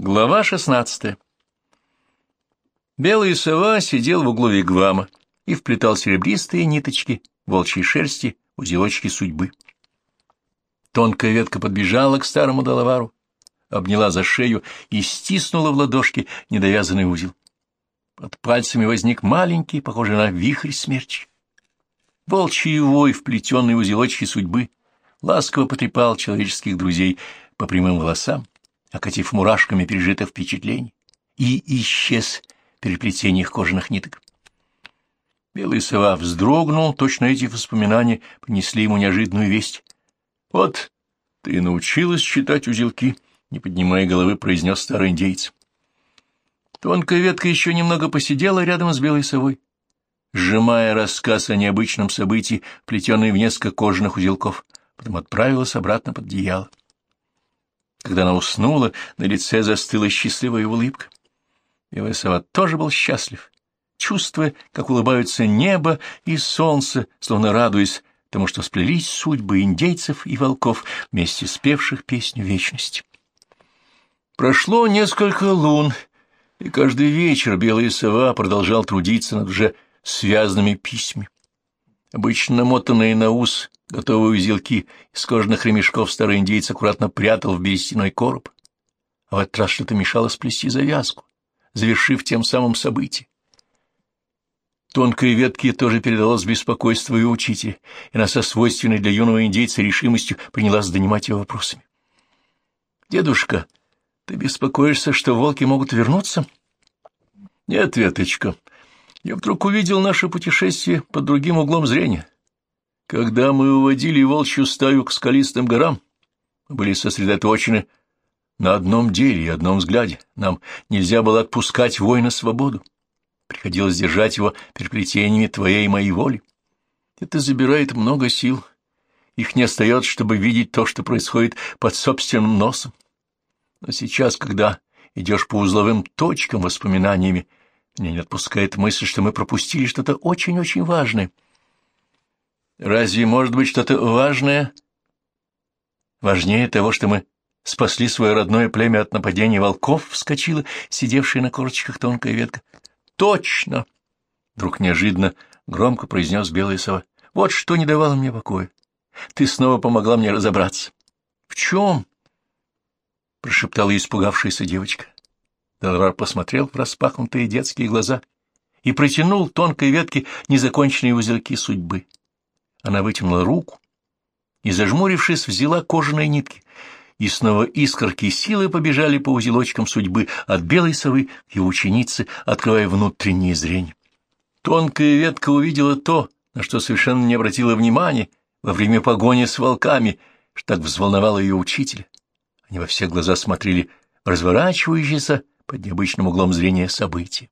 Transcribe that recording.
Глава шестнадцатая Белая сова сидел в углу вигвама и вплетал серебристые ниточки волчьей шерсти узелочки судьбы. Тонкая ветка подбежала к старому доловару, обняла за шею и стиснула в ладошки недовязанный узел. Под пальцами возник маленький, похожий на вихрь смерчи. Волчий вой, вплетенный в узелочки судьбы, ласково потрепал человеческих друзей по прямым волосам, окатив мурашками пережитых впечатлений, и исчез в переплетениях кожаных ниток. Белый сова вздрогнул, точно эти воспоминания принесли ему неожиданную весть. — Вот ты научилась читать узелки, — не поднимая головы, произнес старый индейец. Тонкая ветка еще немного посидела рядом с белой совой, сжимая рассказ о необычном событии, плетенный в несколько кожаных узелков, потом отправилась обратно под одеяло. Когда она уснула, на лице застыла счастливая улыбка. Белая сова тоже был счастлив, чувствуя, как улыбаются небо и солнце, словно радуясь тому, что сплелись судьбы индейцев и волков, вместе спевших песню вечности. Прошло несколько лун, и каждый вечер белая сова продолжал трудиться над уже связанными письмами. Обычно намотанные на ус готовые узелки из кожаных ремешков старый индейец аккуратно прятал в берестяной короб. А в этот раз что-то мешало сплести завязку, завершив тем самым событие. Тонкой ветке тоже передалось беспокойство и учителя, и она со свойственной для юного индейца решимостью принялась донимать его вопросами. — Дедушка, ты беспокоишься, что волки могут вернуться? — Нет, Веточка, я вдруг увидел наше путешествие под другим углом зрения. Когда мы уводили волчью стаю к скалистым горам, мы были сосредоточены на одном деле и одном взгляде. Нам нельзя было отпускать воина свободу. Приходилось держать его переплетениями твоей и моей воли. Это забирает много сил. Их не остается, чтобы видеть то, что происходит под собственным носом. Но сейчас, когда идешь по узловым точкам воспоминаниями, меня не отпускает мысль, что мы пропустили что-то очень-очень важное. Разве может быть что-то важное? Важнее того, что мы спасли свое родное племя от нападения волков, вскочила сидевшая на корочках тонкая ветка. Точно! Вдруг неожиданно громко произнес белая сова. Вот что не давало мне покоя. Ты снова помогла мне разобраться. — В чем? — прошептала испугавшаяся девочка. Делавар посмотрел в распахнутые детские глаза и протянул тонкой ветке незаконченные узелки судьбы. Она вытянула руку и, зажмурившись, взяла кожаные нитки, и снова искорки силы побежали по узелочкам судьбы от белой совы к его ученице, открывая внутреннее зрение. Тонкая ветка увидела то, на что совершенно не обратила внимания во время погони с волками, что так взволновало ее учителя. Они во все глаза смотрели разворачивающиеся под необычным углом зрения события.